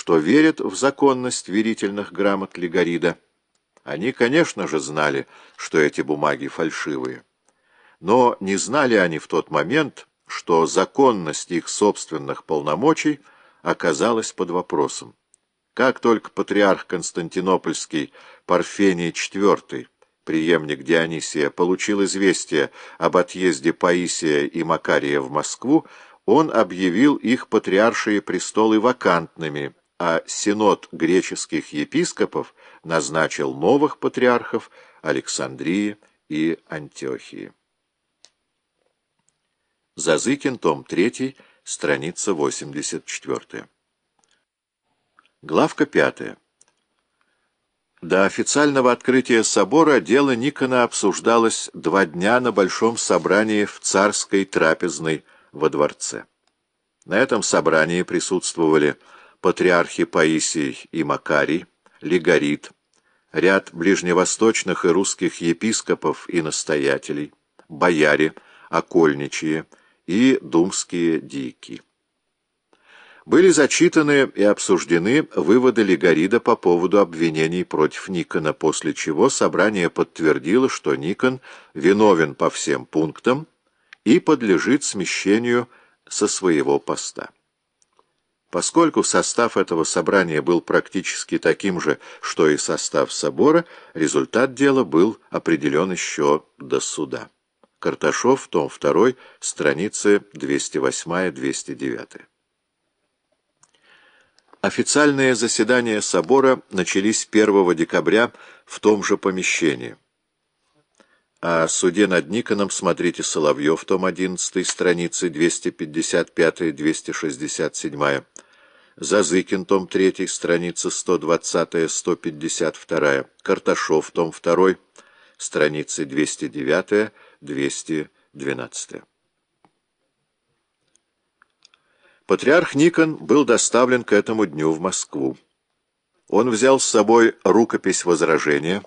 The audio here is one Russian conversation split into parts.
что верят в законность верительных грамот Легорида. Они, конечно же, знали, что эти бумаги фальшивые. Но не знали они в тот момент, что законность их собственных полномочий оказалась под вопросом. Как только патриарх Константинопольский Парфений IV, преемник Дионисия, получил известие об отъезде Паисия и Макария в Москву, он объявил их патриаршие престолы вакантными, а синод греческих епископов назначил новых патриархов Александрии и Антиохии. Зазыкин, том 3, страница 84. Главка 5. До официального открытия собора дело Никона обсуждалось два дня на большом собрании в царской трапезной во дворце. На этом собрании присутствовали патриархи Паисий и Макарий, Легорит, ряд ближневосточных и русских епископов и настоятелей, бояре, окольничьи, и думские дики. Были зачитаны и обсуждены выводы Легорида по поводу обвинений против Никона, после чего собрание подтвердило, что Никон виновен по всем пунктам и подлежит смещению со своего поста. Поскольку состав этого собрания был практически таким же, что и состав собора, результат дела был определен еще до суда. Карташов, том 2, страницы 208-209. Официальные заседания собора начались 1 декабря в том же помещении. О суде над Никоном смотрите Соловьев, том 11, страницы 255-267. Зазыкин, том 3, страница 120-152. Карташов, том 2, страницы 209 212. Патриарх Никон был доставлен к этому дню в Москву. Он взял с собой рукопись возражения,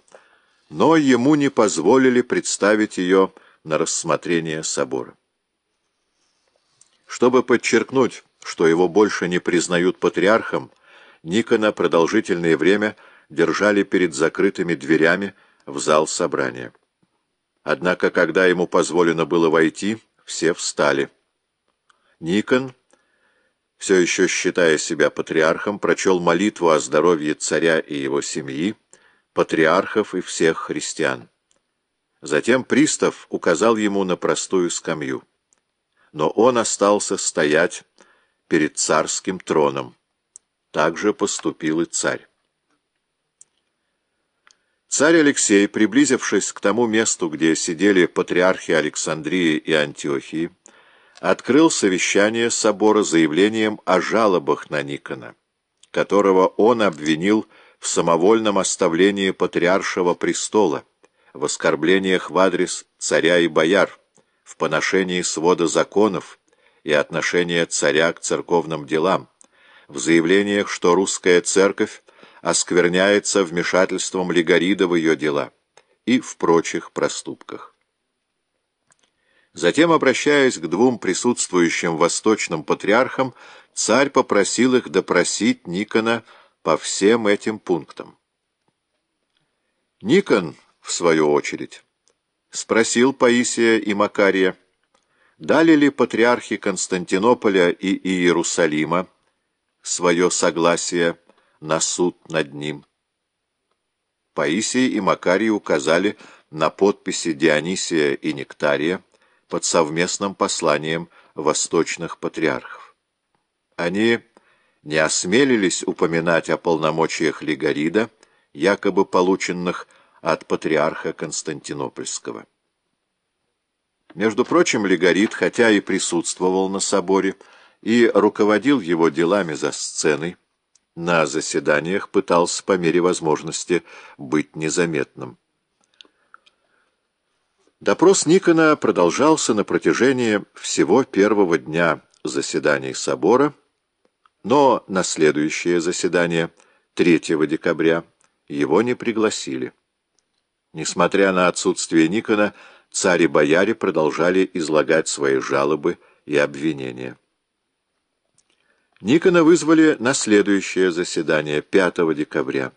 но ему не позволили представить ее на рассмотрение собора. Чтобы подчеркнуть, что его больше не признают патриархом, Никона продолжительное время держали перед закрытыми дверями в зал собрания. Однако, когда ему позволено было войти, все встали. Никон, все еще считая себя патриархом, прочел молитву о здоровье царя и его семьи, патриархов и всех христиан. Затем пристав указал ему на простую скамью. Но он остался стоять перед царским троном. Так же поступил и царь. Царь Алексей, приблизившись к тому месту, где сидели патриархи Александрии и Антиохии, открыл совещание собора заявлением о жалобах на Никона, которого он обвинил в самовольном оставлении патриаршего престола, в оскорблениях в адрес царя и бояр, в поношении свода законов и отношения царя к церковным делам, в заявлениях, что русская церковь оскверняется вмешательством Легорида в ее дела и в прочих проступках. Затем, обращаясь к двум присутствующим восточным патриархам, царь попросил их допросить Никона по всем этим пунктам. Никон, в свою очередь, спросил Паисия и Макария, дали ли патриархи Константинополя и Иерусалима свое согласие на суд над ним. Паисий и Макарий указали на подписи Дионисия и Нектария под совместным посланием восточных патриархов. Они не осмелились упоминать о полномочиях Лигорида, якобы полученных от патриарха Константинопольского. Между прочим, Лигорид, хотя и присутствовал на соборе и руководил его делами за сценой, на заседаниях пытался по мере возможности быть незаметным. Допрос Никона продолжался на протяжении всего первого дня заседаний собора, но на следующее заседание, 3 декабря, его не пригласили. Несмотря на отсутствие Никона, цари и бояре продолжали излагать свои жалобы и обвинения. Никона вызвали на следующее заседание 5 декабря.